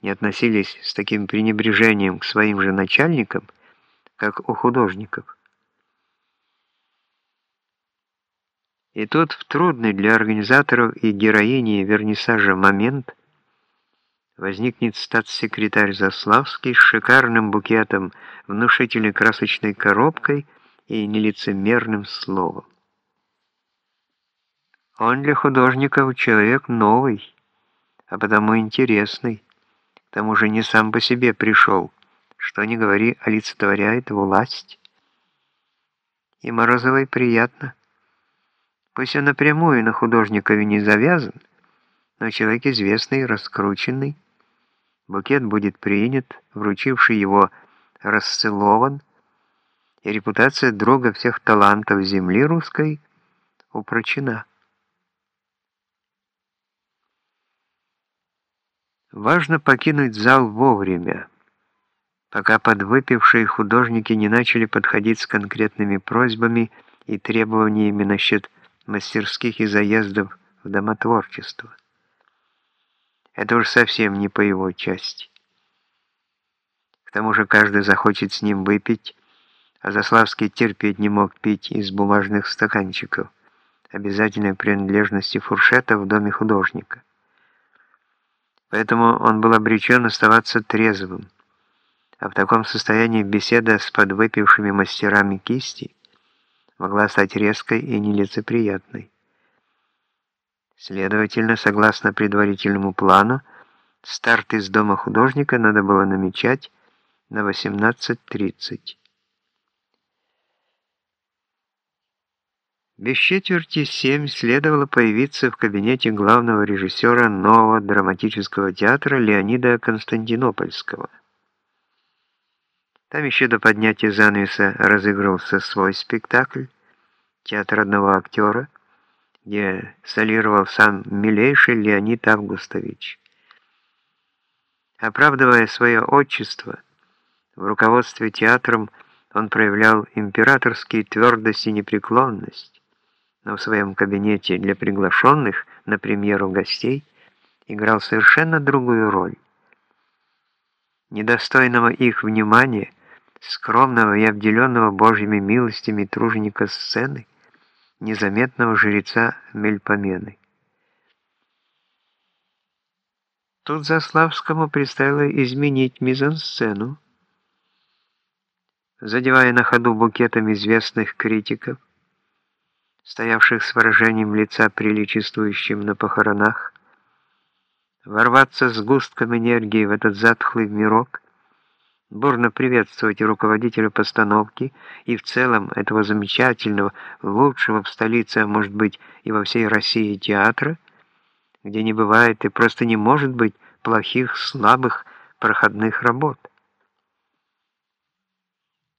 не относились с таким пренебрежением к своим же начальникам, как у художников. И тут в трудный для организаторов и героини вернисажа момент возникнет статс-секретарь Заславский с шикарным букетом, внушительной красочной коробкой и нелицемерным словом. Он для художников человек новый, а потому интересный, тому же не сам по себе пришел, что ни говори, олицетворяет власть. И Морозовой приятно. Пусть он напрямую на художникове не завязан, но человек известный, раскрученный. Букет будет принят, вручивший его расцелован, и репутация друга всех талантов земли русской упрочена. Важно покинуть зал вовремя, пока подвыпившие художники не начали подходить с конкретными просьбами и требованиями насчет мастерских и заездов в домотворчество. Это уж совсем не по его части. К тому же каждый захочет с ним выпить, а Заславский терпеть не мог пить из бумажных стаканчиков, обязательной принадлежности фуршета в доме художника. Поэтому он был обречен оставаться трезвым, а в таком состоянии беседа с подвыпившими мастерами кисти могла стать резкой и нелицеприятной. Следовательно, согласно предварительному плану, старт из дома художника надо было намечать на 18.30. Без четверти семь следовало появиться в кабинете главного режиссера нового драматического театра Леонида Константинопольского. Там еще до поднятия занавеса разыгрывался свой спектакль «Театр одного актера», где солировал сам милейший Леонид Августович. Оправдывая свое отчество, в руководстве театром он проявлял императорские твердость и непреклонность, но в своем кабинете для приглашенных на премьеру гостей играл совершенно другую роль. Недостойного их внимания скромного и обделенного Божьими милостями труженика сцены, незаметного жреца Мельпомены. Тут Заславскому предстояло изменить мизансцену, задевая на ходу букетом известных критиков, стоявших с выражением лица, приличествующим на похоронах, ворваться с густком энергии в этот затхлый мирок — бурно приветствовать руководителя постановки и в целом этого замечательного, лучшего в столице, а может быть и во всей России театра, где не бывает и просто не может быть плохих, слабых, проходных работ.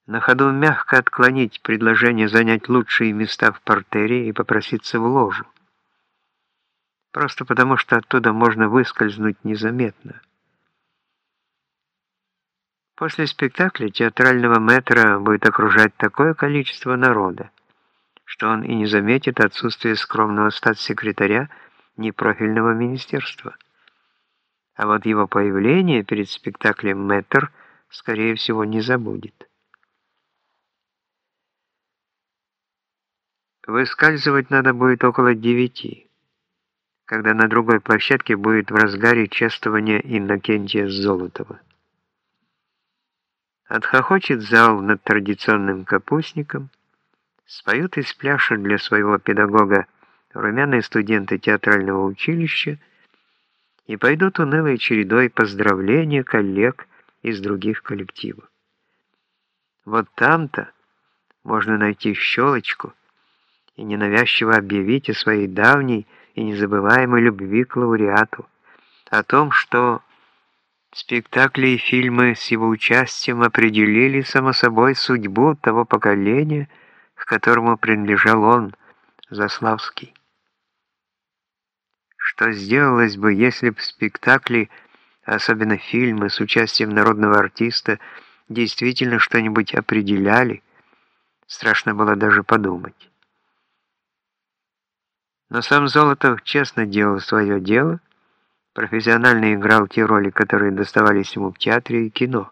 На ходу мягко отклонить предложение занять лучшие места в портере и попроситься в ложу. Просто потому, что оттуда можно выскользнуть незаметно. После спектакля театрального метра будет окружать такое количество народа, что он и не заметит отсутствие скромного статс-секретаря непрофильного министерства. А вот его появление перед спектаклем «Мэтр» скорее всего не забудет. Выскальзывать надо будет около девяти, когда на другой площадке будет в разгаре чествование Иннокентия Золотова. Отхохочет зал над традиционным капустником, споют и спляшут для своего педагога румяные студенты театрального училища и пойдут унылой чередой поздравления коллег из других коллективов. Вот там-то можно найти щелочку и ненавязчиво объявить о своей давней и незабываемой любви к лауреату, о том, что Спектакли и фильмы с его участием определили, само собой, судьбу того поколения, к которому принадлежал он, Заславский. Что сделалось бы, если бы спектакли, особенно фильмы с участием народного артиста, действительно что-нибудь определяли, страшно было даже подумать. Но сам Золотов честно делал свое дело, профессионально играл те роли, которые доставались ему в театре и кино.